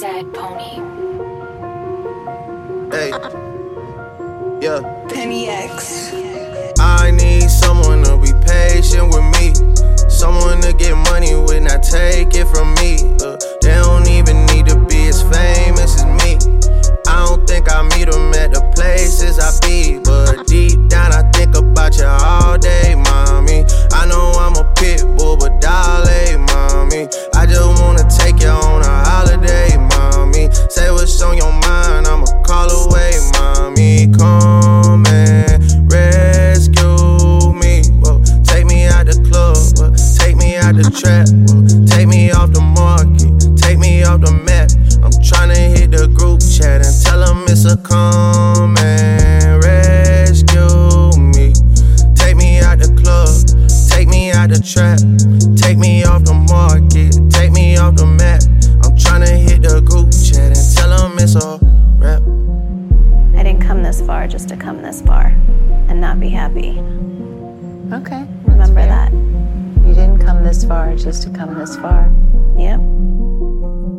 Sad pony. Hey. Yeah. Penny X. I need someone to be patient with me. Someone to get money with, not take it from me. Uh, they don't even the trap, whoa. take me off the market, take me off the map. I'm tryna hit the group chat and tell them it's a come and rescue me. Take me out the club, take me out the trap, take me off the market, take me off the map. I'm tryna hit the group chat and tell them it's a rap. I didn't come this far just to come this far and not be happy. Okay. This far just to come this far. Yep.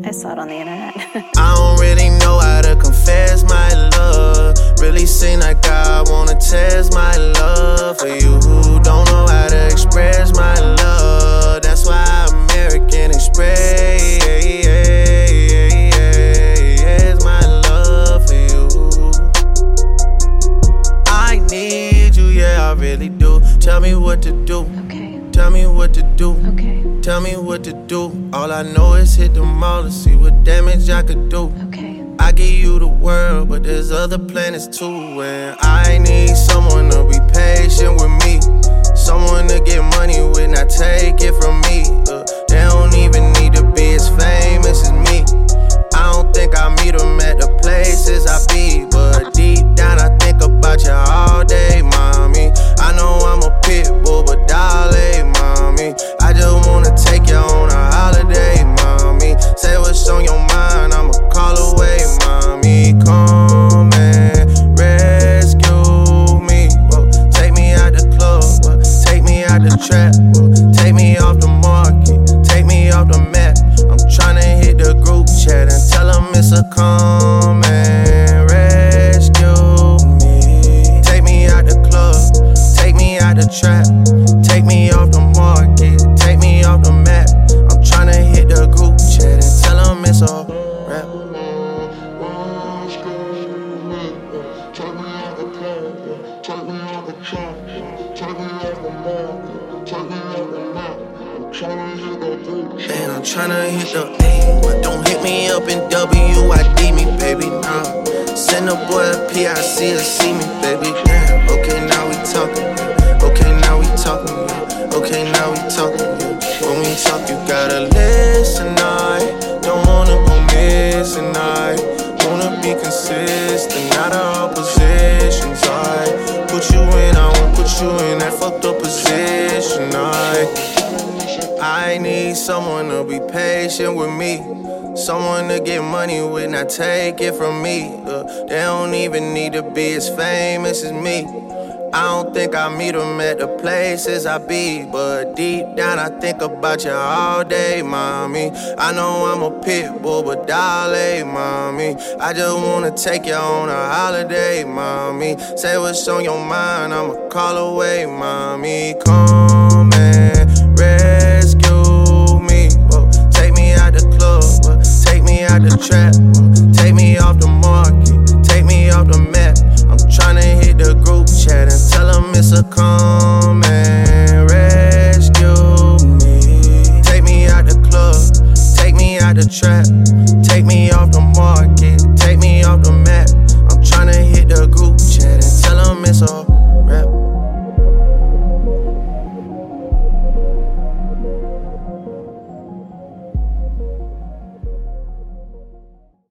I saw it on the internet. I don't really know how to confess my love. Really seem like I wanna test my love for you who don't know how to express my love. That's why American Express my love for you. I need you, yeah, I really do. Tell me what to do. okay. Tell me what to do. Tell me what to do. All I know is hit the mall to see what damage I could do. Okay. I give you the world, but there's other planets too. And I need someone to be patient with me. Someone to get money with, not take it from me. Uh, they don't even need trap, take me off the market, take me off the map. I'm tryna hit the group chat and tell them it's a come and rescue me. Take me out the club, take me out the trap, take me off the market, take me off the map. I'm tryna hit the group chat and tell them it's a rap. Take me the trap, take me the market, And I'm tryna hit the A. Don't hit me up in WID me, baby. Nah. Send a boy a PIC to see me, baby. Damn. Okay, now we talking. Okay, now we talking. Okay, now we talking. When we talk, you gotta listen. I don't wanna go missing. I wanna be consistent, not all positions. I put you in, I won't put you in that fucked up position. I. I need someone to be patient with me. Someone to get money with, not take it from me. Uh, they don't even need to be as famous as me. I don't think I meet them at the places I be. But deep down, I think about you all day, mommy. I know I'm a pit bull, but darling, mommy. I just wanna take you on a holiday, mommy. Say what's on your mind, I'ma call away, mommy. Come and come and rescue me. Take me out the club, take me out the trap, take me off the market, take me off the map. I'm tryna hit the group chat and tell them it's all.